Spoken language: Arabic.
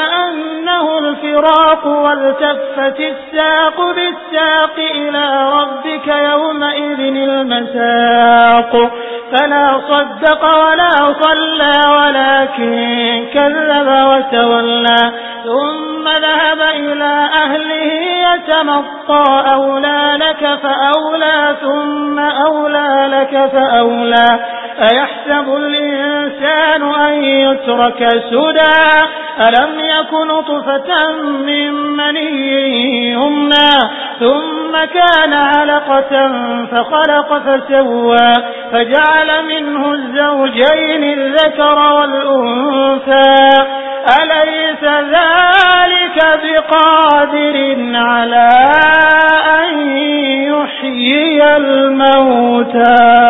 أنه الفراق والتفت الساق بالساق إلى ربك يومئذ المساق فلا صدق ولا صلى ولكن كذب وتولى ثم ذهب إلى أهله يتمطى أولى لك فأولى ثم أولى لك فأولى أيحسب الإنسان أن يترك سدى ألم يكن طفة من مني يمنى ثم كان علقة فخلق فسوى فجعل منه الزوجين الذكر والأنثى. أليس ذلك بقادر على أن يحيي الموتى؟